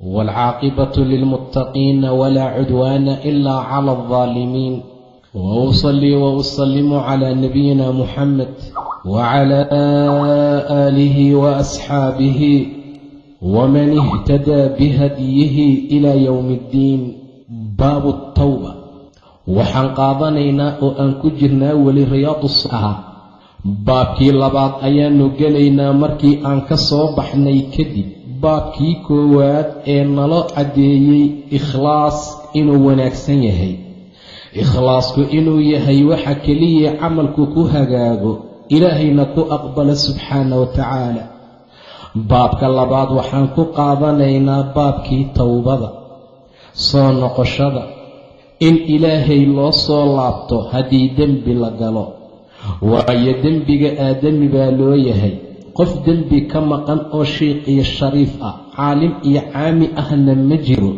waalcaaqibatu lilmuttaqiina walaa cudwaana ilaa cala aldaalimiin wausalii wausalimu calaa nabiyina muxamed wacalaa aalihi waasxaabihi waman ihtadaa bihadyihi ilaa yowmi iddiin baabu tawba waxaan qaadanaynaa oo aan ku jirnaa weli riyaadu ahaa baabkii labaad ayaanu gelaynaa markii aan ka soo baxnay kadib baabkii koowaad ee nalo caddeeyey ikhlaas inuu wanaagsan yahay. Ikhlaasku inuu yahay waxa keliya camalku ku hagaago ilaahayna ku aqbala subxaana wa tacaala. Baabka labaad waxaan ku qaadanaynaa baabkii towbada soo noqoshada in ilaahay loo soo laabto haddii dembi la galo. Waayo dembiga aadami baa loo yahay qof dembi ka maqan oo shiikh iyo shariif ah caalim iyo caami ahna ma jiro.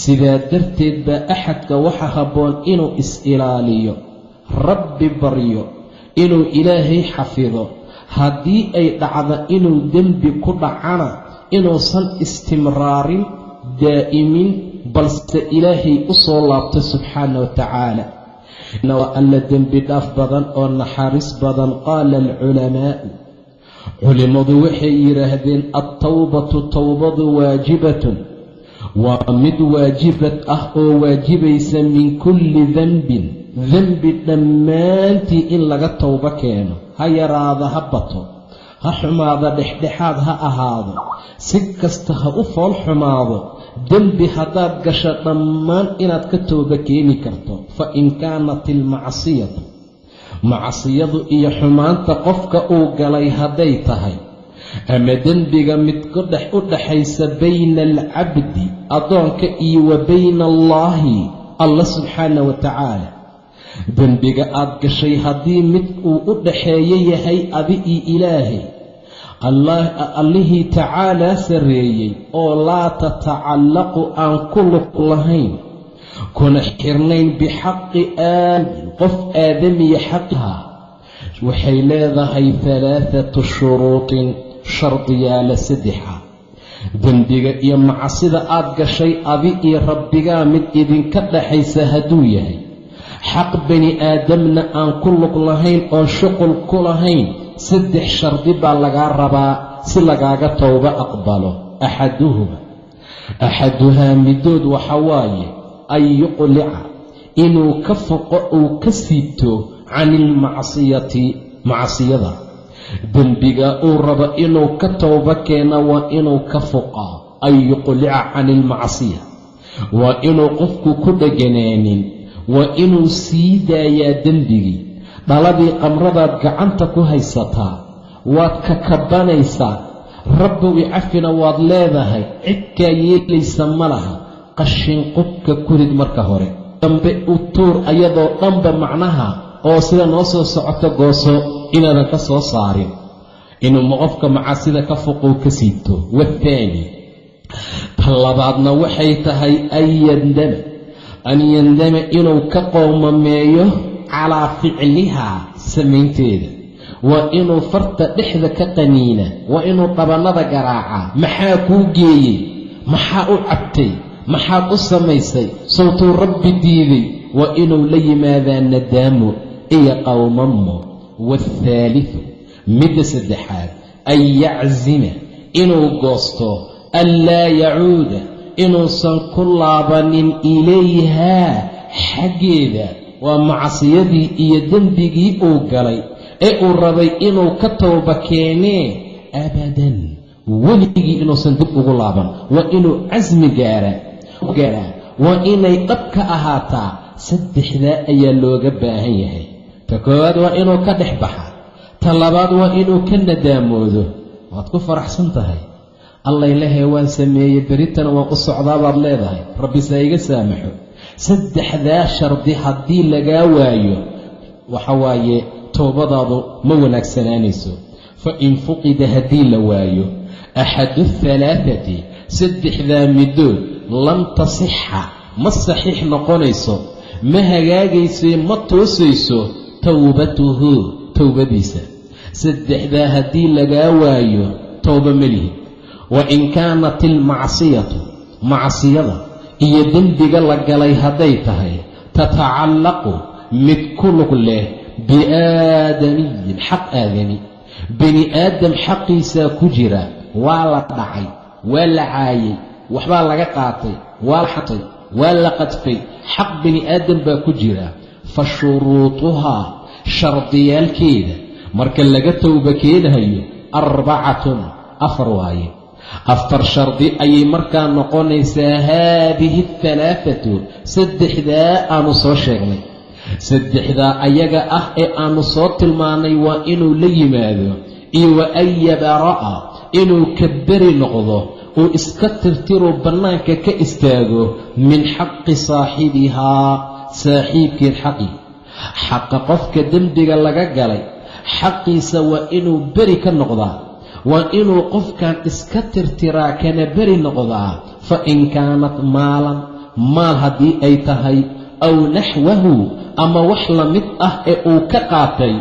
Sidaa darteed baa axadka waxa habboon inuu is-ilaaliyo rabbi baryo inuu ilaahay xafido. Haddii ay dhacdo inuu dembi ku dhacana inuusan istimraarin daa'imin balse ilaahay u soo laabto subxaana wa tacaala. Waa alla dembi dhaaf badan oo naxariis badan qaala alculamaa'u culimmadu waxay yidhaahdeen altawbatu towbadu waajibatun. Waa mid waajibad ah oo waajibaysa min kulli denbin dembi dhammaantii in laga towbo keeno. Ha yaraada ha bato ha xumaada dhexdhexaad ha ahaado. Si kasta ha u fool xumaado dembi haddaad gasho dhammaan inaad ka tooba keeni karto. Fa in kaanat ilmacsiyatu macsiyadu iyo xumaanta qofka uu galay hadday tahay. Ama dembiga mid kudhex u dhaxaysa bayna alcabdi addoonka iyo wa bayna allaahi alla subxaana wa tacaala. Dembiga aad gashay haddii mid uu u dhaxeeyo yahay adi iyo ilaahay. Allihii tacaalaa sarreeyey oo laa tatacallaqu aan ku lug lahayn kuna xirnayn bixaqi aadin qof aadamiya xaqiha waxay leedahay halaathatu shuruutin shardiyaala saddexa. Dembiga iyo macsida aad gashay adi iyo rabbigaa mid idinka dhaxaysa hadduu yahay. Xaq bani aadamna aan ku lug lahayn oon shuqul ku lahayn saddex shardi baa lagaa rabaa si lagaaga towbo aqbalo. Axaduhuma. Axaduhaa midood waxa waaye an yuqlica inuu ka foqo uu ka siibto cani ilmacsiyati macsiyada dembiga uu rabo inuu ka towbo keena waa inuu ka foqaa an yuqlica cani ilmacsiya waa inuu qofku ku dheganaanin waa inuu sii daayaa dembigii. Dhaladii qamradaad gacanta ku haysataa waad kakabanaysaa rabbow icafina waad leedahay cidkaa yeelaysa ma laha qashin qubka kurid marka hore. Dambe u tuur ayadoo dhanba macnaha oo sida noo soo socoto gooso inaadan ka soo saarin. Inuu qofka macasida ka foqow ka siibto? Wathaani ta labaadna waxay tahay an yandama an yandama inuu ka qowmameeyo calaa ficlihaa samaynteeda. Waa inuu farta dhexda ka qaniina. Waa inuu dhabannada garaacaa maxaa kuu geeyey? Maxaa u cabtay maxaad u samaysay sawtuu rabbi diiday waa inuu la yimaadaa nadaamo iyo qowmamo waathaalidu midda saddexaad an yaczima inuu goosto an laa yacuuda inuusan ku laabanin ilayhaa xaggeeda. Waa macsiyadii iyo dembigii uu galay ee uu rabay inuu ka towba keenee abadan weligii inuusan dib ugu laaban. Waa inuu casmi gaaraa waa inay dhab ka ahaataa saddexdaa ayaa looga baahan yahay. Ta koowaad waa inuu ka dhex baxa. Ta labaad waa inuu ka nadaamoodo. Waad ku faraxsan tahay. Allay lehee waan sameeyey beritana waan u socdaa baad leedahay. Rabbi saa iga saamaxo. Saddexdaa shardi haddii lagaa waayo waxa waaye towbadaadu ma wanaagsanaanayso. Fa in fuqida haddii la waayo axadu halaathati saddexdaa middood lam tasixa ma saxiix noqonayso ma hagaagayso ma toosayso towbatuhu towbadiisa saddexdaa haddii lagaa waayo towba melihi wa in kaanat ilmacsiyatu macsiyada iyo dembiga la galay hadday tahay tatacallaqu mid ku lug leh biaadamiyin xaq aadami. Bini aadam xaqiisaa ku jira waa la dhacay waa la caayay waxbaa laga qaatay waa la xatay waa la qadfay. Xaq bini aadam baa ku jira. Fa shuruutuhaa shardiyaalkeeda marka laga towba keenayo arbacatun afar waaye. Afar shardi ayay markaa noqonaysaa haadihi alhalaathatu saddexdaa aanu soo sheegnay. Saddexdaa ayaga ah ee aanu soo tilmaanay waa inuu la yimaado iyo wa an yabara'a inuu ka beri noqdo uu iska tirtiruu bannaanka ka istaago min xaqi saaxibihaa saaxiibkeed xaqii xaqa qofka dembiga laga galay xaqiisa waa inuu beri ka noqdaa. Waa inuu qofkan iska tirtiraa kana beri noqdaa. Fa in kaanat maalan maal haddii ay tahay aw naxwahu ama wax la mid ah ee uu ka qaatay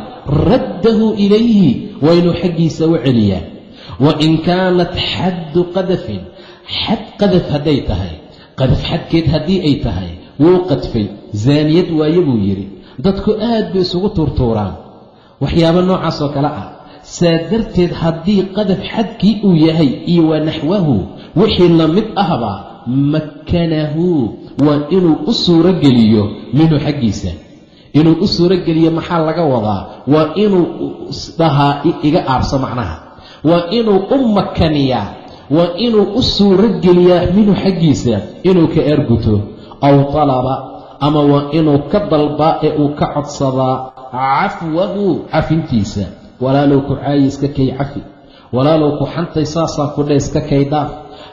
raddahu ilayhi waa inuu xaggiisa u celiyaa wa in kaanat xaddu qadafin xad qadaf hadday tahay qadaf xadkeed haddii ay tahay wuu qadfay zaaniyad waaye buu yidhi dadku aad bay isugu tuurtuuraan waxyaabo noocaas oo kale ah saa darteed haddii qadaf xadkii uu yahay iyo wa naxwahu wixii la mid ahba makkanahu waa inuu u suuro geliyo minhu xaggiisa inuu u suuro geliyo maxaa laga wadaa waa inuu dhahaa iga aabso macnaha waa inuu u makaniyaa waa inuu u suuro geliyaa minhu xaggiisa. Inuu ka erguto. Aw talaba. Ama waa inuu ka dalbaa ee uu ka codsadaa cafwahu cafintiisa. Walaalow ku caayi iska kay cafi. Walaalow ku xantay saasaan ku dhe iska kay dhaaf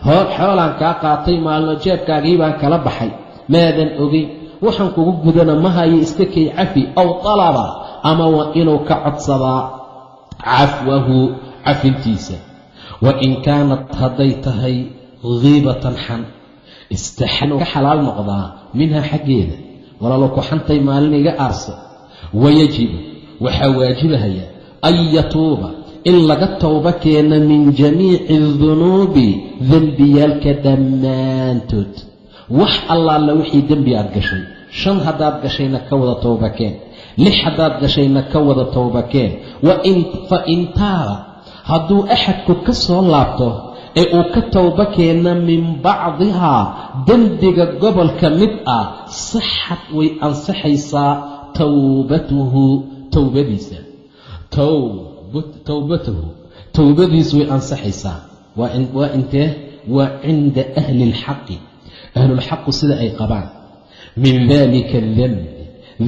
hoor xoolaan kaa qaatay maalno jeebkaagii baan kala baxay. Maadan ogeyn waxaan kugu gudana ma hayo iska kay cafi. Aw talaba. Ama waa inuu ka codsadaa cafwahu cafintiisa wa in kaanat hadday tahay kiibatan xan istaxan ka xalaal noqdaa minha xaggeeda walaalow ku xantay maalin iga aarsa wayajibu waxaa waajibahaya an yatuuba in laga towbo keeno min jamiici dunuubi dembiyaalka dhammaantood. Wax allaala wixii dembi aad gashay shan haddaad gashayna ka wada towbakeen lix haddaad gashayna ka wada towbakeen fa in taaba hadduu axadku ka soo laabto ee uu ka towbo keena min bacdihaa dembiga gobolka mid ah saxad way ansaxaysaa towbatuhu towbadiisa towbatahu towbadiisu way ansaxaysaa waa intee waa cinda ahli اlxaqi ahlulxaqu sida ay qabaan. Min dalika adembi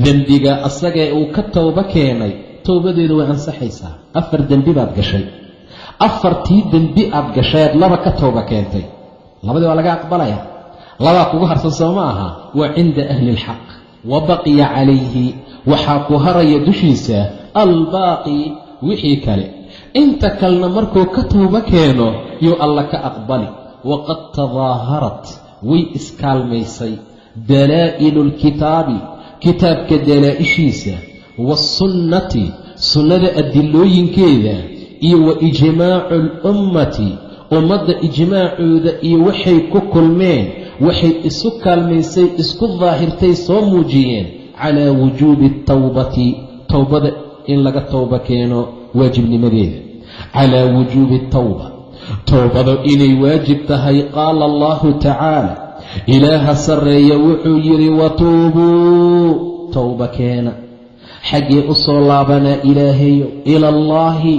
dembiga asagee uu ka towbo keenay towbadeedu way ansaxaysaa afar dembi baad gashay afartii dembi aad gashayd laba ka towba keentay. Labadii waa laga aqbalaya. Labaa kugu harsan soo ma aha. Waa cinda ahli اlxaq wa baqiya calayhi. Waxaa ku haraya dushiisa albaaqi wixii kale. Inta kalena markuu ka towbo keeno yuu alla ka aqbali. Waqad tadaaharat. Way iskaalmaysay. Dalaa'ilu lkitaabi kitaabka dalaa'ishiisa. Waasunnati sunnada adilooyinkeeda iyo wa ijmaacu alummati ummadda ijmaacooda iyo waxay ku kulmeen waxay isu kaalmaysay isku daahirtay soo muujiyeen calaa wujuubi atawbati towbada in laga towba keeno waajibnimadeeda. Calaa wujuubi atawba towbada inay waajib tahay qaala allahu tacaala ilaaha sarreeya wuxuu yidhi watuubuu towba keena. Xaggee u soo laabanaa ilaahayo ila allaahi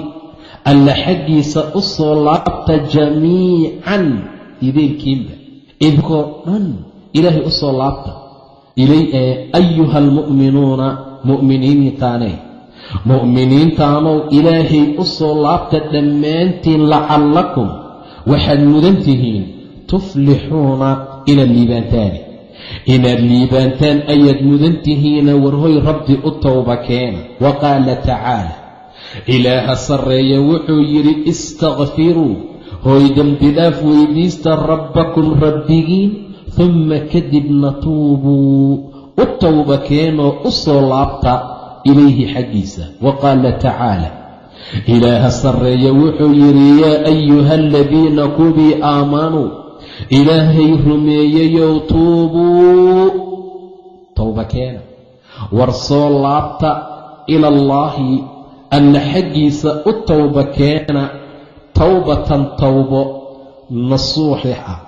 alla xaggiisa u soo laabta jamiican ideelkiinba idinkoo dhan ilaahay u soo laabta. Ilay ee ayuha almu'minuuna mu'miniintaane. Mu'miniintaanow ilaahay u soo laabta dhammaantiin lacallakum. Waxaad mudan tihiin tuflixuuna ila liibaantaani inaad liibaantaan ayaad mudan tihiina warhoy rabbi u towba keena wa qaala tacaala ilaaha sarreeya wuxuu yidhi istakfiruu hooy dembidhaaf weydiista rabbakum rabbigiin humma kadibna tuubuu u towba keenoo u soo laabta ilayhi xaggiisa. Wa qaala tacaala ilaaha sarreeya wuxuu yidhi yaa ayuha aladiina kuwii aamanuu ilaahay rumeeyeyow tuubuu towba keena. War soo laabta ila allaahi alla xaggiisa u towba keena towbatan towbo nasuuxi ah.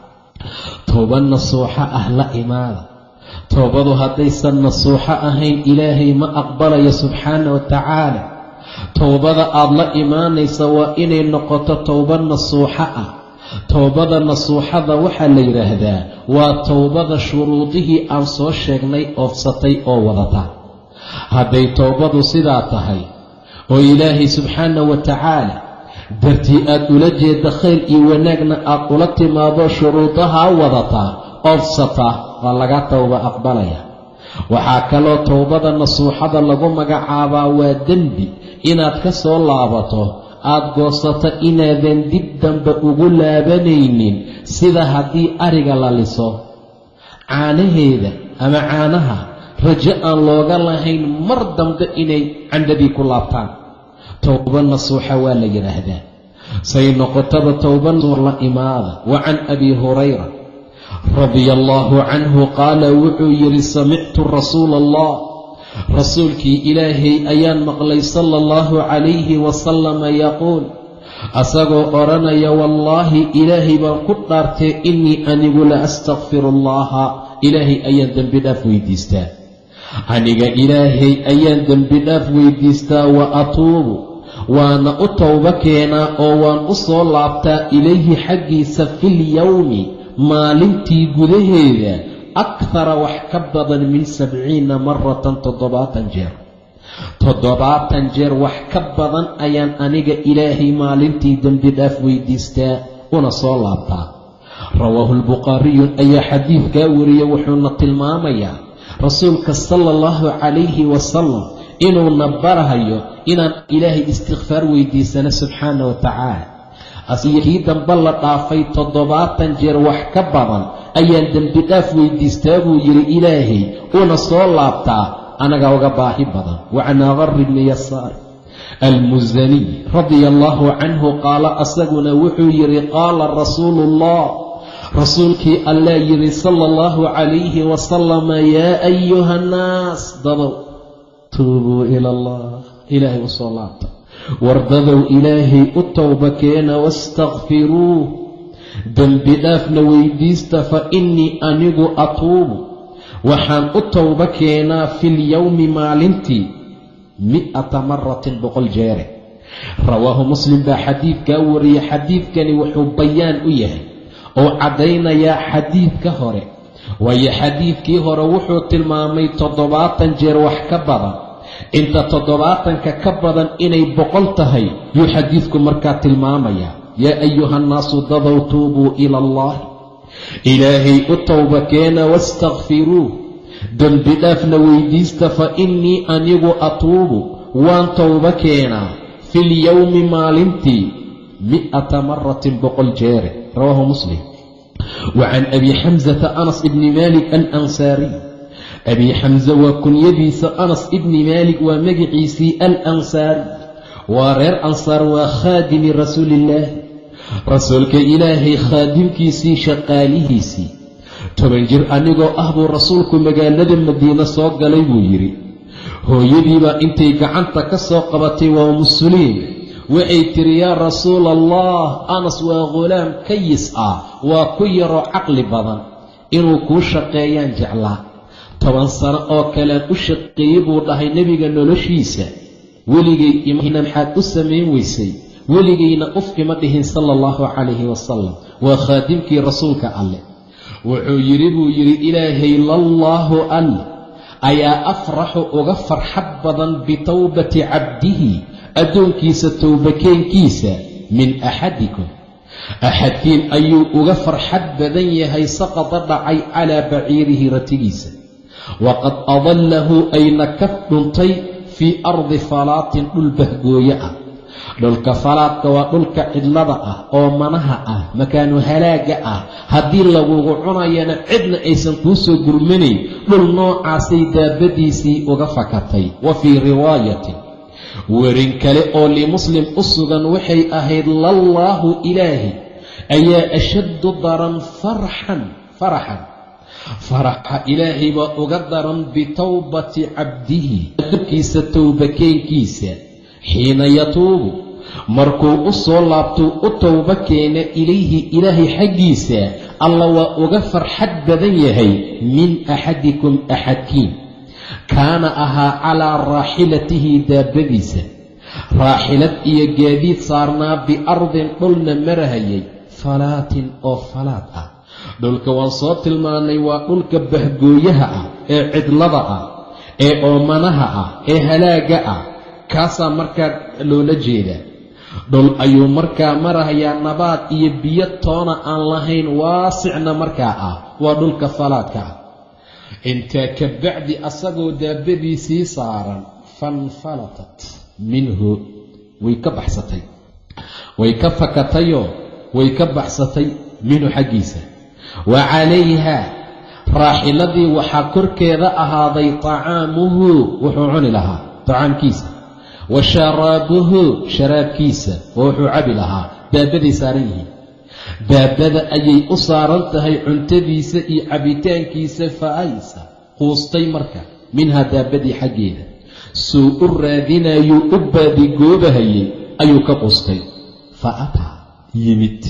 Towba nasuuxo ah la imaada. Towbadu haddaysan nasuuxo ahayn ilaahay ma aqbalayo subxaana wa tacaala. Towbada aad la imaanaysa waa inay noqoto towba nasuuxo ah. Towbada nasuuxada waxaa la yidhaahdaa waa towbada shuruudihii aan soo sheegnay oofsatay oo wadata. Hadday towbadu sidaa tahay oo ilaahay subxaana wa tacaala dartii aad ula jeedda khayr iyo wanaagna aad ula timaado shuruudahaa wadataa oofsataa waa laga towba aqbalaya. Waxaa kaloo towbada nasuuxada lagu magacaabaa waa dembi inaad ka soo laabato aad goosato inaadan dib dambe ugu laabanaynin sida haddii ariga la liso. Caanaheeda ama caanaha rajo aan looga lahayn mar dambe inay candhadii ku laabtaan towba nasuuxa waa la yidhaahdaa say noqotaba towba nasuux la imaada wa can abi hurayra radia allaahu canhu qaala wuxuu yidhi samictu rasuula allah rasuulkii ilaahay ayaan maqlay sala allahu calayhi wasalama yaquul asagoo odhanaya wallaahi ilaahay baan ku dhaartee innii anigu la astakfiru allaha ilaahay ayaan dembi dhaaf weydiistaa aniga ilaahay ayaan dembi dhaaf weydiistaa wa atuubu waana u towbo keenaa oo waan u soo laabtaa ilayhi xaggiisa filyowmi maalintii gudaheeda akhara wax ka badan min sabciina maratan toddobaatan jeer. Toddobaatan jeer wax ka badan ayaan aniga ilaahay maalintii dembi dhaaf weydiistaa una soo laabtaa. Rawaahu lbukhaariyu ayaa xadiidkaa wariye wuxuuna tilmaamayaa rasuulka sala allahu calayhi wasalam inuuna barahayo inaan ilaahay istikfaar weydiisano subxaana wa tacaala. Asiyo dambe la dhaafay toddobaatan jeer wax ka badan ayaan dembi dhaaf weydiistaa buu yidhi ilaahay una soo laabtaa anagaa uga baahi badan. Wa bni yasaar almusaniy radia allaahu canhu qaala asaguna wuxuu yidhi qaala rasuulu ullah rasuulkii allaa yidhi sala allahu calayhi wasalama yaa ayuha annaas dadow tuubuu ila allah. Ilaahay u soo laabta. Wardadow ilaahay u towba keena waastakfiruuh dembi dhaafna weydiista fa innii anigu atuubu. Waxaan u towba keenaa filyowmi maalintii mi'ata maratin boqol jeere. Rawaahu muslim baa xadiidkaa wariyey xadiidkani wuxuu bayaan u yahay oo caddaynayaa xadiidka hore. Waayo xadiidkii hore wuxuu tilmaamay toddobaatan jeer wax ka badan inta toddobaatanka ka badan inay boqol tahay yuu xadiidku markaa tilmaamayaa yaa ayuha nnaasu dadow tuubuu ila allahi ilaahay u towba keena waastakfiruuh dembi dhaafna weydiista fa innii anigu atuubu waan towba keenaa filyowmi maalintii mi'ata maratin boqol jeere. Rawaahu muslim. Wa can abi xamsata anas ibni maalik alansaariy abii xamse waa kunyadiisa anas ibni maalik waa magiciisii alansaari waa reer ansaar waa khaadimi rasuuliillaahi rasuulka ilaahay khaadimkiisii shaqaalihiisii. Toban jir anigoo ah buu rasuulku magaalada madiine soo galay buu yidhi hooyadiibaa intay gacanta ka soo qabatay waa musuliin. Waxay tidhi yaa rasuula allah anas waa ghulaam kayis ah waa ku yaroo caqli badan inuu kuu shaqeeyaan jeclaa toban sano oo kalean u shaqeeyey buu dhahay nebiga noloshiisa. Weligay imahna maxaad u samayn weysay? Weligayna uf ima dhihin sala allahu calayhi wasalam waa khaadimkii rasuulka alleh wuxuu yidhi buu yidhi ilaahay lallaahu al ayaa afraxu uga farxad badan bitowbati cabdihi addoonkiisa towbakeenkiisa min axadikum. Axadkiin ayuu uga farxad badan yahay saqada dhacay calaa baciirihi ratigiisa waqad adallahu ayna ka dhuntay fii ardi falaatin dhul bahgooye ah dhulka falaadka waa dhulka cidlada ah oo manaha ah makaanu halaaga ah haddii lagugu cunayana cidna aysan kuu soo gurmanayn dhul noocaasay daabadiisii uga fakatay wa fii riwaayatin werin kale oo limuslim u sugan waxay ahayd lallaahu ilaahi ayaa ashaddu daran farxan faraxan faraxa ilaahay baa uga daran bitowbati cabdihi addoonkiisa towbakeenkiisa xiina yatuubu markuu u soo laabtuu u towbo keena ilayhi ilaahay xaggiisa alla waa uga farxad badan yahay min axadikum axadkiin. Kaana ahaa calaa raaxilatihi daabadiisa. Raaxilad iyo gaadiid saarnaa biardin dhulna marahayay falaatin oo falaad ah dhulka waan soo tilmaannay waa dhulka bahgooyaha ah ee cidlada ah ee oomanaha ah ee halaaga ah. Kaasaa markaa loola jeedaa. Dhul ayuu markaa marahayaa nabaad iyo biyo toona aan lahayn waasicna markaa ah waa dhulka falaadka ah. Intaa ka bacdi asagoo daabadiisii saaran fanfalatat minhu way ka baxsatay. Way ka fakatayoo way ka baxsatay minhu xaggiisa wa calayhaa raaxiladii waxaa korkeeda ahaaday tacaamuhu wuxuu cuni lahaa tacaamkiisa wa sharaabuhu sharaabkiisa oo wuxuu cabi lahaa daabaday saaran yihiin. Daabada ayay u saaran tahay cuntadiisa iyo cabitaankiisa fa aysa quustay marka minhaa daabadii xaggeeda. Suu u raadinayuu u baadigoobahayay ayuu ka quustay. Fa ataa yimid.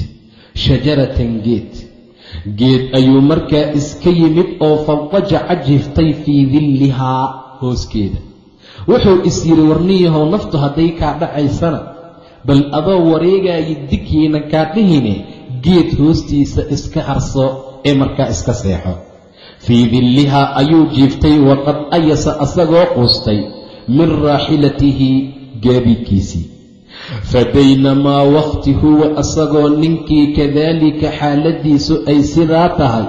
Shajaratan geed geed ayuu markaa iska yimid oo fanqajaca jiftay fii dillihaa hooskeeda. Wuxuu is yidhi warniyahow naftu hadday kaa dhacaysana bal adoo wareegaayo digyiina kaa dhihine geed hoostiisa iska harso ee markaa iska seexo. Fii dillihaa ayuu jiiftay waqad ayasa asagoo quustay min raaxilatihi gaadiidkiisii fa baynamaa waqti huwa asagoo ninkii kadaalika xaaladiisu ay sidaa tahay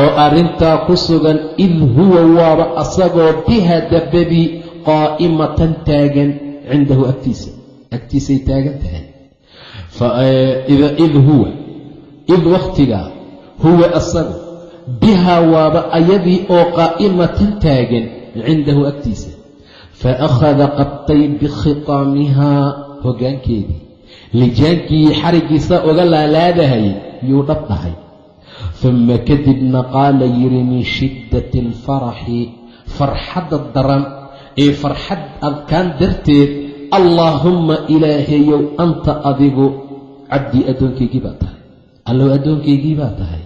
oo arrintaa ku sugan id huwa waaba asagoo biha dabadii qaa'imatan taagan cindahu agtiisa agtiisay taagan tahay id huwa id wakhtigaa huwa asagu bihaa waaba ayadii oo qaa'imatan taagan cindahu agtiisa fa akhada qabtay bikhitaamihaa hoggaankeedii lijaankii xariggiisa uga laalaadahayay yuu dhab dhahay. Uma kadibna qaala yidhi min shiddati alfaraxi farxadda daran ee farxad adkaan darteed allaahumma ilaahayow anta adigu cabdii addoonkaygii baa tahay. Allow addoonkaygii baa tahay?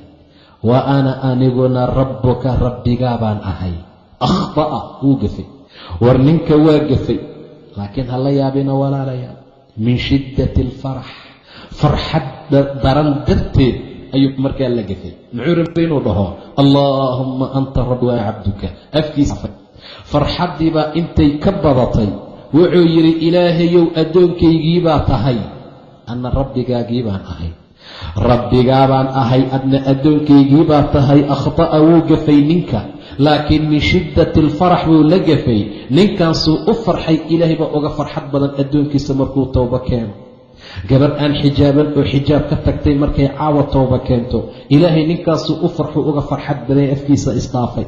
Wa ana aniguna rabbuka rabbigaa baan ahay. Akhta'a wuu gafay war ninka waa gafay laakiin ha la yaabina walaalayaal min shiddati alfarax farxad daran darteed ayuu markaa la gafay muxuu rabay inuu dhaho allaahumma anta rabbi waa cabduka afkiisa farxaddiibaa intay ka badatay wuxuu yidhi ilaahayow addoonkaygii baa tahay. Anna rabbigaagii baan ahay. Rabbigaabaan ahay adna addoonkaygii baa tahay akhta'a wuu gafay ninka laakiin min shiddati alfarax buu la gafay ninkaasuu u farxay ilaahay baa uga farxad badan addoonkiisa markuu towbo keeno. Gabar aan xijaaban oo xijaab ka tagtay markay caawa towba keento. Ilaahay ninkaasuu u farxuu uga farxad baday afkiisa isdhaafay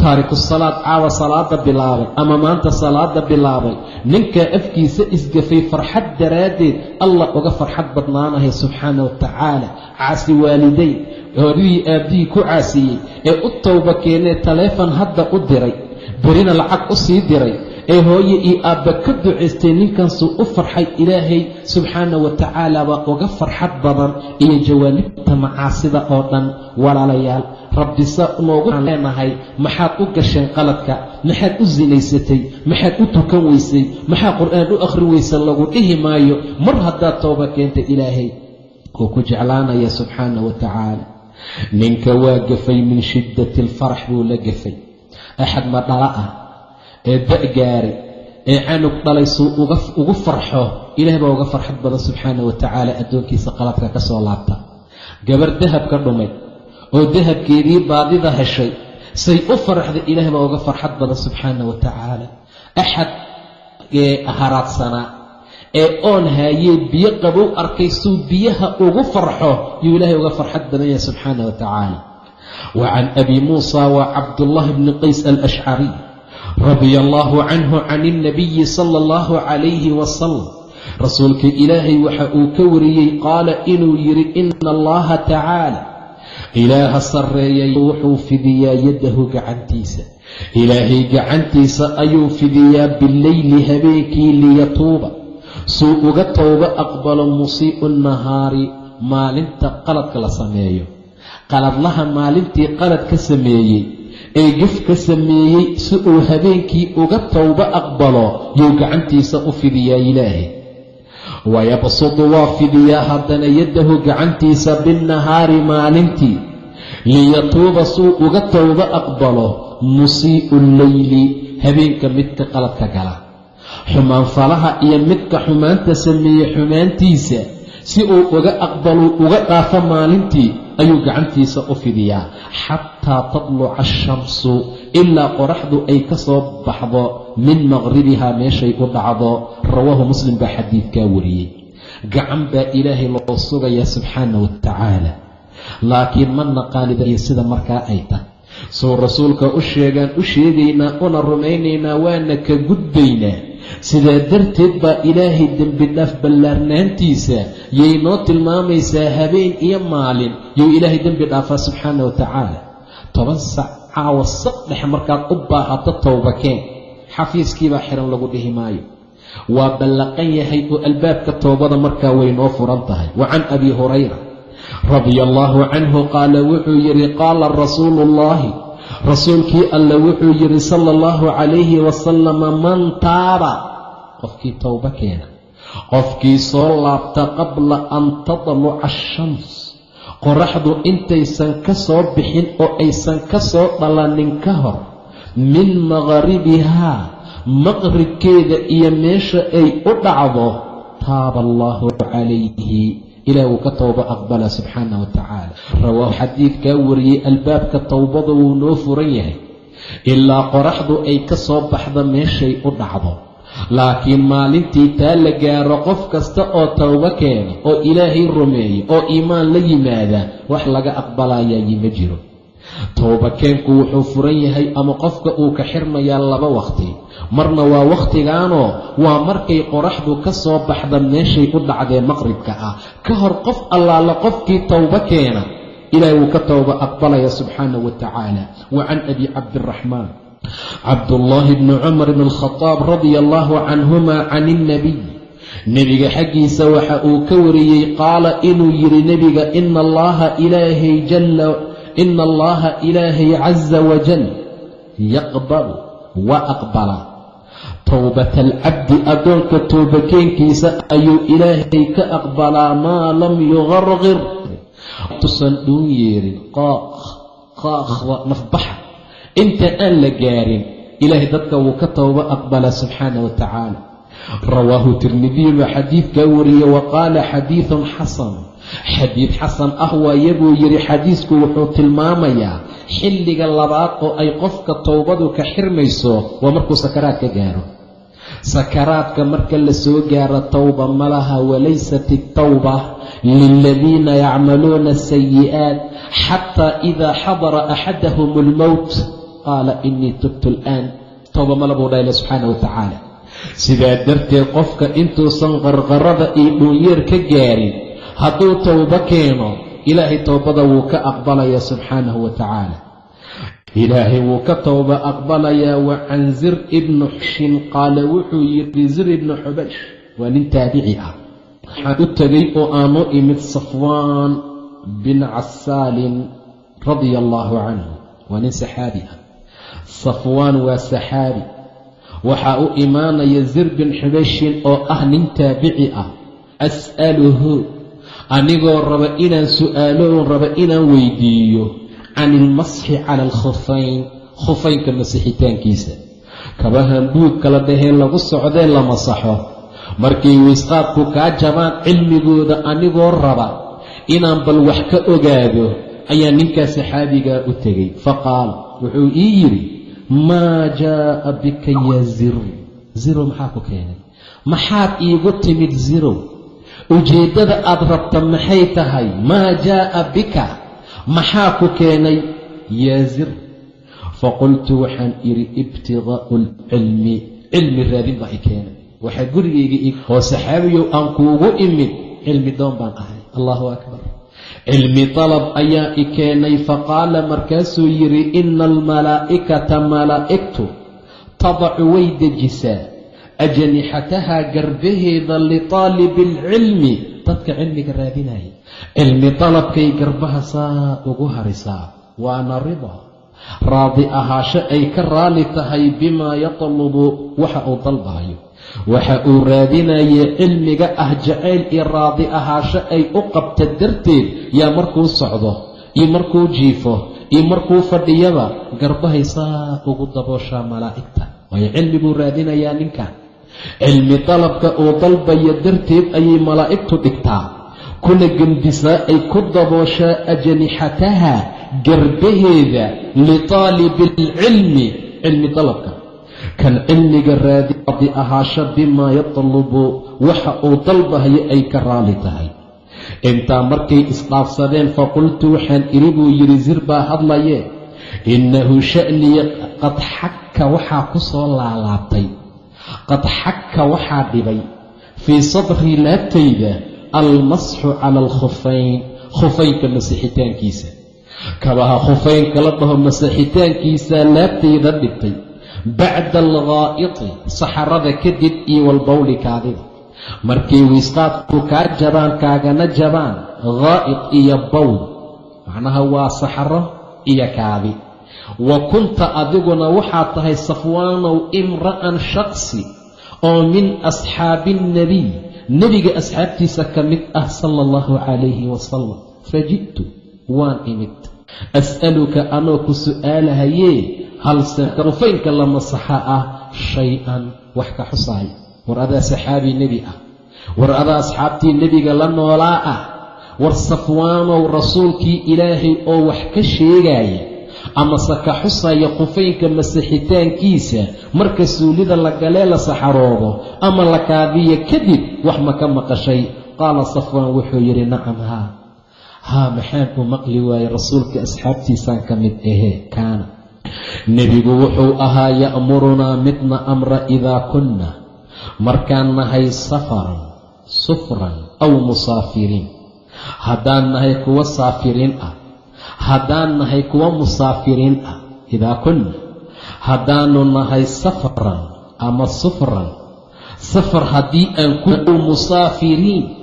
taariku salaad caawa salaada bilaabay ama maanta salaada bilaabay. Ninkaa afkiisa isgafay farxad daraaddeed allah uga farxad badnaanaya subxaana wa tacaala caasi waalidayn hoodihii aabbihii ku caasiyey ee u towba keenee taleefon hadda u diray berina lacag u sii diray ee hooye iyo aabba ka ducaystay ninkaasuu u farxay ilaahay subxaana wa tacaala baa uga farxad badan iyo jawaanibta macaasida oo dhan walaalayaal. Rabbi saa noogu leenahay maxaad u gasheen qaladka maxaad u sinaysatay maxaad u tukan weysay maxaa qur'aan u akhri weysa lagu dhihi maayo? Mar haddaad tooba keenta ilaahay kuu ku jeclaanaya subxaana wa tacaala ninka waa gafay min shiddati alfarax buu la gafay axad ma dhala ah ee da' gaaray ee canug dhalay suu ugu farxo ilaah baa uga farxad badan subxaana wa tacaala addoonkiisa qaladka ka soo laabta. Gabar dahab ka dhumay oo dahabkeedii baadida heshay say u faraxda ilaah baa uga farxad badan subxaana wa tacaala. Axad ee haraadsanaa ee oon haayee biyo qabow arkay suu biyaha ugu farxo yuu ilaahay uga farxad badan yahay subxaana wa tacaala. Wa can abi muusa wa cabdullahi bni qays alashcariy radia allaahu canhu can ilnabiyi sala allahu calayhi wasalam rasuulka ilaahay waxa uu ka wariyey qaala inuu yidhi ina allaha tacaala. Ilaaha sarreeyay wuxuu fidiyaa yaddahu gacantiisa. Ilaahay gacantiisa ayuu fidiyaa bileyli habeenkii liyatuuba suu uga towba aqbalo musii'u nahaari maalinta qaladka la sameeyo. Qaladlaha maalintii qalad ka sameeyey ee ka sameeyey si uu habeenkii uga towba aqbalo yuu gacantiisa u fidiyaa ilaahay. Wayabsudu waa fidiyaa haddana yaddahu gacantiisa binnahaari maalintii. Liyatuuba suu uga towba aqbalo musii'u leyli habeenka midka qaladka gala xumaanfalaha iyo midka xumaanta sameeye xumaantiisa si uu uga aqbaluu uga dhaafo maalintii ayuu gacantiisa u fidiyaa. Xataa tadluca ashamsu ilaa qoraxdu ay ka soo baxdo min maqribihaa meeshay u dhacdo rawaahu muslim baa xadiidkaa wariyey. Gacan baa ilaahay loo sugayaa subxaana wa tacaala. Laakiin ma naqaanida iyo sida markaa ay tahay. Suu rasuulka u sheegaan u sheegaynaa una rumaynaynaa waana ka gudbaynaa sidaa darteed baa ilaahay dembi dhaaf ballaarnaantiisa yay noo tilmaamaysaa habeen iyo maalin? Yuu ilaahay dembi dhaafaa subxaana wa tacaala. Toban sac caawa saddex markaad u baahato towbakeen xafiiskiibaa xiran lagu dhihi maayo. Waa ballaqan yahay oo albaabka toobada markaa way noo furan tahay. Wa can abi hurayra radia allaahu canhu qaala wuxuu yidhi qaala rasuulu ullaahi rasuulkii alle wuxuu yidhi sala allahu calayhi wasalama man taaba qofkii towba keena. Qofkii soo laabta qabla an tadluca ashams qoraxdu intaysan ka soo bixin oo aysan ka soo dhalanin ka hor min maqribihaa maqribkeeda iyo meesha ay u dhacdo taaba allaahu calayhi ilaah wuu ka towba aqbala subxaana wa tacaala rawaahu xadiidkaa wariyey albaabka towbada wuu noo furan yahay ilaa qoraxdu ay ka soo baxda meeshay u dhacdo laakiin maalintii taa la gaaro qof kasta oo towbo keena oo ilaahay rumeeya oo iimaan la yimaada wax laga aqbalayayi ma jiro towbakeenku wuxuu furan yahay ama qofka uu ka xirmayaa laba waqti marna waa wakhtigaanoo waa markay qoraxdu ka soo baxda meeshay u dhacdee maqribka ah. Ka hor qof allaala qofkii towbo keena ilaahay wuu ka towba aqbalaya subxaana wa tacaala. Wa can abi cabdiraxmaan cabdullaahi bni cumar bn alkhadaab radia allaahu canhuma can ilnabiy nebiga xaggiisa waxa uu ka wariyey qaala inuu yidhi nebiga ina allaha ilaahay jalla ina allaha ilaahay caza wajal yaqbalu wa aqbala towbata alcabdi addoonka toobakeenkiisa ayuu ilaahay ka aqbalaa maa lam yuqarqir tusan dhuun yeerin qaaq qaaqda nafbaxa inta aan la gaarin ilaahay dadka wuu ka towba aqbalaa subxaana wa tacaala rawaahu tirmidiy baa xadiidkaa wariyey wa qaala xadiidun xasan xadiid xasan ah waaye buu yidhi xadiisku wuxuu tilmaamayaa xilliga labaad oo ay qofka towbadu ka xirmayso waa markuu sakaraad ka gaaro. Sakaraadka marka la soo gaaro towba ma laha walaysat itawba liladiina yacmaluuna asayi'aat xataa idaa xadara axadahum almowt qaala inii tubtu alaan. Towba mala buu dhaha ila subxaana wa sidaa darteed qofka intuusan qarqarada iyo dhuunyeer ka gaarin hadduu towbo keeno ilaahay towbada wuu ka aqbalayaa subxaanahu wa tacaala. Ilaahay wuu ka towba aqbalayaa wa can zir ibnu xushin qaala wuxuu yidhi zir ibnu xubaysh waa nin taabici ah. Waxaan u tegay oo aanu imid safwaan bin casaalin radia allaahu canhu. Waa nin saxaabi ah. Safwaan waa saxaabi. Waxaa u imaanaya zir bin xubayshin oo ah nin taabici ah. As'aluhu anigoo raba inaan su'aalo oon raba inaan weydiiyo. Can ilmasxi cala alkhufayn khufaynka masixitaankiisa. Kabahan buug kala dhahee lagu socdee la masaxo. Markay wiisqaadku kaa jabaan cilmigooda anigoo raba inaan bal wax ka ogaado ayaa ninkaa saxaabigaa u tegey. Faqaal wuxuu ii yidhi maa jaa'a bika ya zir zirow maxaa ku keenay? Maxaad iigu timid zirow ujeeddada aad rabta maxay tahay? Maa jaa'a bika. Maxaa ku keenay? Yaa zir faqultu waxaan idhi ibtidaa'u lcilmi cilmi raadin baa i keenay. Waxaa gurigayga oo saxaabiyow aan kuugu imid. Cilmi doon baan ahay. Allahu akbar. Cilmi dalab ayaa i keenay. Faqaala markaasuu yidhi ina almalaa'ikata malaa'igtu tadacu way dejisaa ajanixatahaa garbaheeda litaalibi alcilmi dadka cilmiga raadinaya cilmi dalabkay garbaha saa ugu harisaa waana rida raadi ahaasho ay ka raali tahay bimaa yatlubu waxa uu dalbahayo waxa uu raadinaya cilmiga ah jacayl iyo raadi ahaasho ay u qabta darteed yaa markuu socdo iyo markuu jiifo iyo markuu fadhiyaba garbahay saa ugu dabooshaa malaa'igta. Waayo cilmi buu raadinayaa ninkan cilmi dalabka uu dalbaya darteed ayay malaa'igtu dhigtaa. Kuna gemdisaa ay ku dabooshaa ajanixataha garbaheeda litaalibi alcilmi cilmi dalabka kan cilmiga raadi ahaasho bimaa yatlubu waxa uu dalbahayo ay ka raali tahay. Intaa markay isdhaafsadeen faqultu waxaan idhi buu yidhi zir baa hadlaye innahu sha'niya qad xagka waxaa ku soo laalaabtay qad xagka waxaa dhibay fii sadrii laabtayda almasxu cala alkhufayn khufaynka masixitaankiisa. Kabaha khufaynka la dhaho masixitaankiisa laabtayda dhibtay bacda alghaa'iti saxarada kadib iyo walbowli kaadida. Markay wiisqaadku kaa jabaan kaagana jabaan ghaa'id iyo bowl macnaha waa saxaro iyo kaadi wa kunta adiguna waxaad tahay safwaanow imra'an shaksi oo min asxaabi alnebiy nebiga asxaabtiisa ka mid ah sala allahu calayhi wasalam faji'tu waan imid. As'aluka anoo ku su'aalahayee hal rufaynka la masaxa ah shay-an wax ka xusaaya. War adaa saxaabi nebi ah. War adaa asxaabtii nebiga la noolaa ah. War safwaanow rasuulkii ilaahay oo wax ka sheegaaya amase ka xusaya qufaynka masixitaankiisa marka suulida la galee la saxaroodo ama la kaadiya kadib wax ma ka maqashay. Qaala safwaan wuxuu yidhi nacam haa. Haa maxaan u maqli waayey rasuulka asxaabtiisaan ka mid ahee kaana. Nebigu wuxuu ahaa ya'murunaa midna amra idaa kunna markaan nahay safaran sufran aw musaafiriin haddaan nahay kuwa saafiriin ah haddaan nahay kuwa musaafiriin ah idaa kunna. Haddaanu nahay safaran ama sufran. Safar haddii aan ku musaafiriin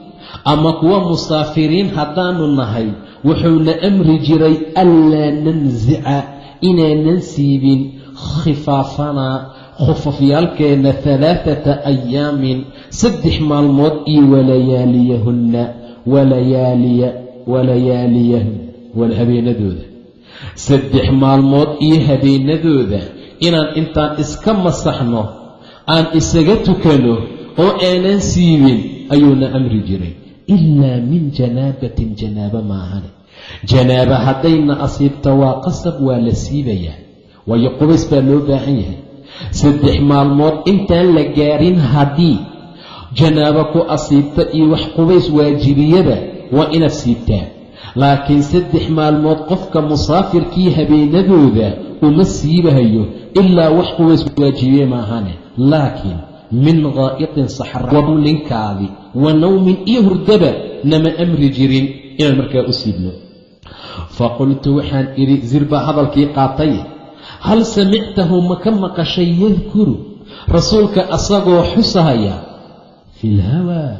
ama kuwa musaafiriin haddaanu nahay wuxuuna amri jiray anlaa nansica inaanan siibin khifaafanaa khufafyaalkeenna halaathata ayaamin saddex maalmood iyo walayaaliyahunna walayaaliya walayaaliyahun wala habeenadooda. Saddex maalmood iyo habeenadooda inaan intaan iska masaxno aan isaga tukano oo aanan siibin ayuuna amri jiray. Ilaa min janaabatin janaabo maahane. Janaaba haddayna asiibta waa qasab waa la siibayaa waayo qubays baa loo baahan yahay. Saddex maalmood intaan la gaarin haddii janaabo ku asiibta iyo wax qubays waajibiyada waa inaad siibtaa laakiin saddex maalmood qofka musaafirkii habeenadooda uma siibahayo ilaa wax qubays waajibiye maahane. Laakiin min qaa'iqin saxrawlinkaadi wa nawmin iyo hurdaba nama amri jirin inaan markaa u siibno. Faqultu waxaan idhi zir baa hadalkii qaatay. Hal samictahu ma ka maqashay? Yadkuru rasuulka asagoo xusahaya. Fi lhawaa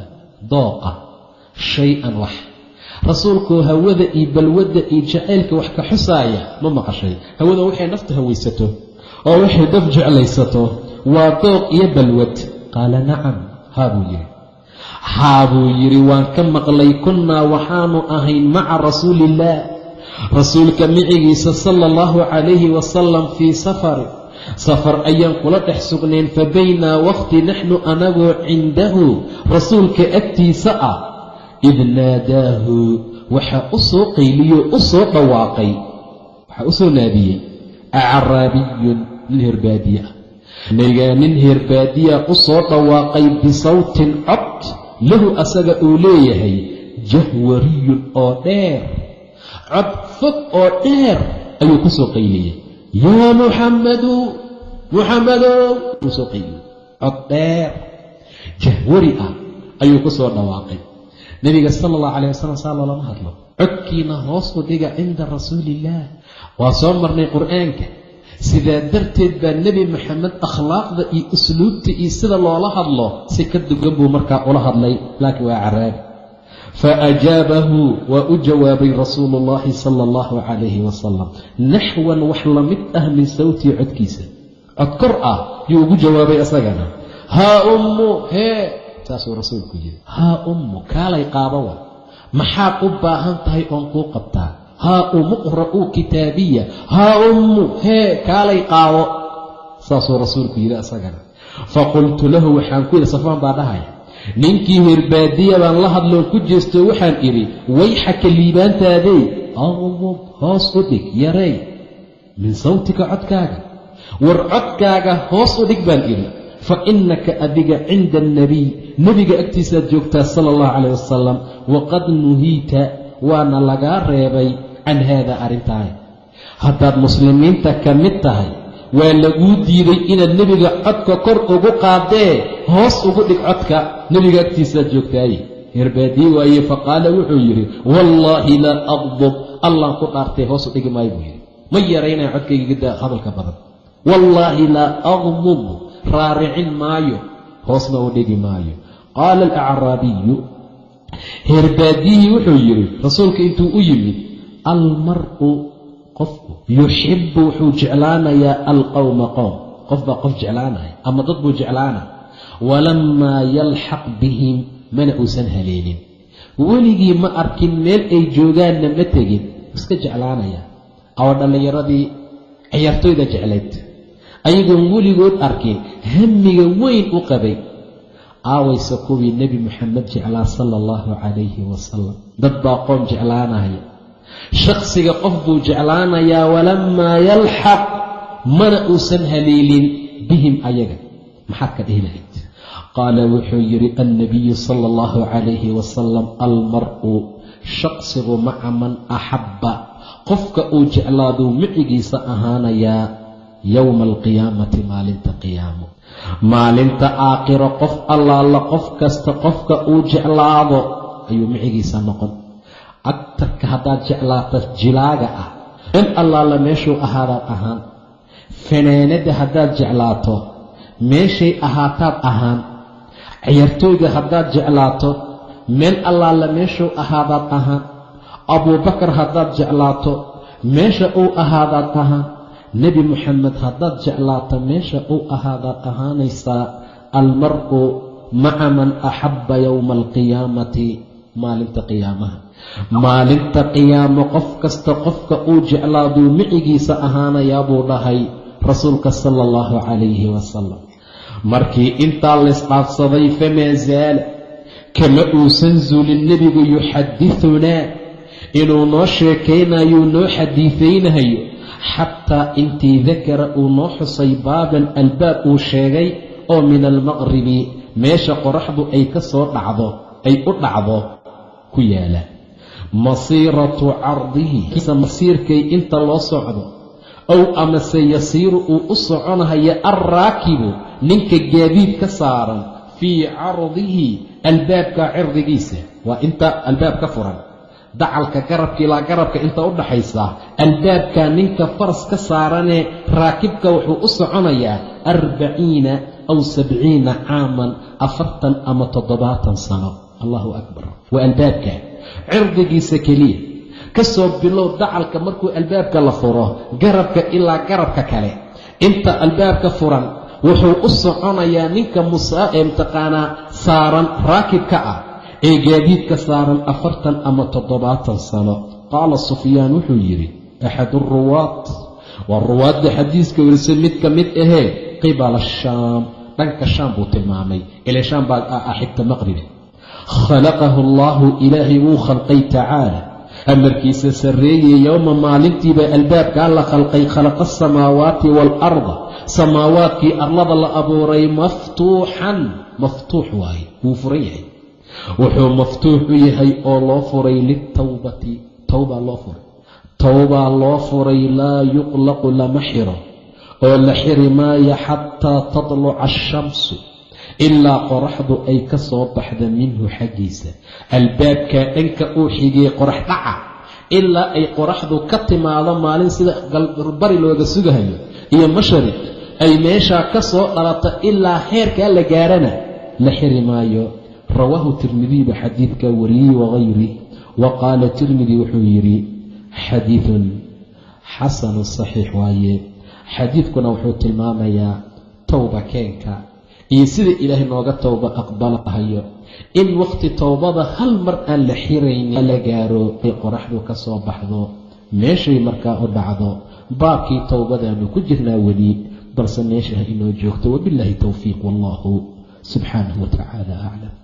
dooqa. Shay-an wax rasuulkoo hawada iyo balwadda iyo jacaylka wax ka xusaaya ma maqashay? Hawada waxay nafta hawaysato oo waxay daf jeclaysato. Waa dooq iyo balwad. Qaala nacam haa buu yidhi. Haa buu yidhi waan ka maqlay kunnaa waxaanu ahayn maca rasuuliillaah rasuulka micigiisa sala allahu calayhi wasalam fii safarin safar ayaan kula dhex sugnayn fa baynaa waqti naxnu anagoo cindahu rasuulka agtiisa ah id naadaahu waxaa u soo qayliyo u soo dhawaaqay waxaa u naadiyey acraabiyun nin herbaadiye ah. Nebigaa nin herbaadiya u soo dhawaaqay bisawtin cod lahu asaga uu leeyahay jahwariyun oo dheer. Cod fog oo dheer ayuu ku soo qayliyey yaa muxammadu muxammadow uu qayliyey cod dheer jahwari ah ayuu ku soo dhawaaqay nebiga sala allahu calay wasalam saa loolama hadlo. Codkiina hoos u dhiga cinda rasuuliillaah waa soo marnay qur'aanka. Sidaa darteed baa nebi maxamed akhlaaqda iyo usluubta iyo sida loola hadlo si ka dugan buu markaa ula hadlay laakiin waa caraabi fa ajaabahu waa u jawaabay rasuulu ullaahi sala allahu calayhi wasalam naxwan wax la mid ah min sawtii codkiisa. Cod kor ah yuu ugu jawaabay isagana haa ummu hee saasuu rasuulku yidhi haa ummu kaalay qaadawa maxaad u baahan tahay oon kuu qabtaa? Haa ummu qra'uu kitaabiya. Haa ummu hee kaalay qaado saasuu rasuulku yidhi isagana faqultu lahu waxaan ku yidhi safaan baa dhahaya ninkii herbaadiya baan la hadloon ku jeesto waxaan idhi wayxaka liibaantaadey. Aqdub hoos u dhig yarey min sawtika codkaaga. War codkaaga hoos u dhig baan idhi fa innaka adiga cinda annabiy nebiga agtiisaad joogtaa sala allahu calayh wasalam waqad nuhiita waana lagaa reebay can haada arrintaay haddaad muslimiinta ka mid tahay waa laguu diiday inaad nebiga codka kor ugu qaadee hoos ugu dhig codka nebiga agtiisaad joogtaaye herbaadiye waaye faqaala wuxuu yidhi wallaahi laa aqdub allaan ku dhaartay u dhigi maayo buu yidhi. Ma yaraynaya codkayga hadalka badan. Wallaahi laa aqdub raaricin maayo hoosna u dhigi maayo. Qaala alacraabiyu herbaadiyihii wuxuu yidhi rasuulka intuu u yimid almar'u qofku yuxibbu wuxuu jeclaanayaa alqowma qowm qof baa qof jeclaanaya ama dad buu jeclaana. Walammaa yalxaq bihim mana uusan haleelin weligii ma arkin meel ay joogaanna ma tegin iska jeclaanaya. Awa dhallinyaradii ciyaartoyda jeclayd ayagoon weligood arkin hamiga weyn u qabay. Aawayse kuwii nebi moxamed jeclaa sala allahu calayhi wasalam dad baa qoom jeclaanaya. Shakhsiga qof buu jeclaanayaa walammaa yalxaq mana uusan haleelin bihim ayaga. Maxaad ka dhihi lahayd? Qaala wuxuu yidhi annabiyu sala allahu calayhi wasalam almar'u maca man axabba qofka uu jeclaaduu micigiisa ahaanayaa yowma alqiyaamati maalinta qiyaamo maalinta aakhiro qof allaala qof kasta qofka uu jeclaado ayuu micigiisa noqon agtarka haddaad jeclaata jilaaga ah in allaala meeshuu ahaadaad ahaan fanaanadda haddaad jeclaato meeshay ahaataad ahaan ciyaartooyga haddaad jeclaato meel allaala meeshuu ahaadaad ahaan abuubakar haddaad jeclaato meesha uu ahaadaad ahaan nebi moxamed haddaad jeclaato meesha uu ahaadaad ahaanaysaa almar'u maca man axabba yowma alqiyaamati maalinta qiyaamaha. Maalinta qiyaamo qof kasta qofka uu jeclaaduu micigiisa ahaanayaa buu dhahay rasuulka sala allahu calayhi wasalam markii intaa laysdhaafsaday famaa zaala? Kama uusan zuulin nebigu yuxadithunaa inuu noo sheekaynayuu noo xadiifaynayo xataa intii dakara uu noo xusay baaban albaab uu sheegay oo min almaqribi meesha qoraxdu ay ka soo dhacdo ay u dhacdo ku yaalla. Masiiratu cardihi masiirkay inta loo socdo. Ow amase yasiiru uu u soconahaya alraakibu ninka gaadiid ka saaran fii cardihi albaabka cirdigiisa waa inta albaab ka furan dacalka garabka ilaa garabka inta u dhaxaysa albaabka ninka faras ka saaranee raakibka wuxuu u soconayaa arbaciina aw sabciina caaman afartan ama toddobaatan sano. Allahu akbar. Waa albaabka. Cirdigiisa keliya. Ka soo bilow dacalka markuu albaabka la furo garabka ilaa garabka kale. Inta albaabka furan wuxuu u soconayaa ninka mtaqaanaa saaran raakibka ah ee gaadiidka saaran afartan ama toddobaatan sano. Qaala sufyaan wuxuu yidhi axadu ruwaat waa ruwaadda xadiiska warisa mid ka mid ahee qibala shaam. Dhanka shaam buu tilmaamay. Ila shaam baa ah xigta maqribi khalaqahu allaahu ilaahay wuu khalqay tacaala. Amarkiisa sarreeyey yowma maalintiibaa albaabkaa la khalqay khalaqa asamaawaati waalarda samaawaadkii arlada la abuuray maftuuxan. Maftuux waaye wuu furan yahay wuxuu maftuux u yahay oo loo furay litawbati towbaa loo furay. Towbaa loo furay laa yuqlaqu lama xiro. Oo la xiri maayo xataa tatluca ashamsu ilaa qoraxdu ay ka soo baxda minhu xaggiisa. Albaabkaa dhanka uu xigay qorax dhaca ilaa ay qoraxdu ka timaado maalin sida bari looga sugahayo iyo mashariq ay meeshaa ka soo dhalata ilaa heerkaa la gaarana la xiri maayo rawaahu tirmidiy ba xadiidkaa wariyey wagayri wa qaala tirmidi wuxuu yidhi xadiidun xasanu saxiix waaye. Xadiidkuna wuxuu tilmaamayaa towba keenka iyo sida ilaahay nooga towba aqbalahayo in waqti towbada hal mar aan la xiraynin la gaaro ay qoraxdu ka soo baxdo meeshay markaa u dhacdo baabkii towbadaanu ku jirnaa weli balse meesha ha inoo joogto wabilaahi towfiiq wallahu subxaanahu wa tacaala aclam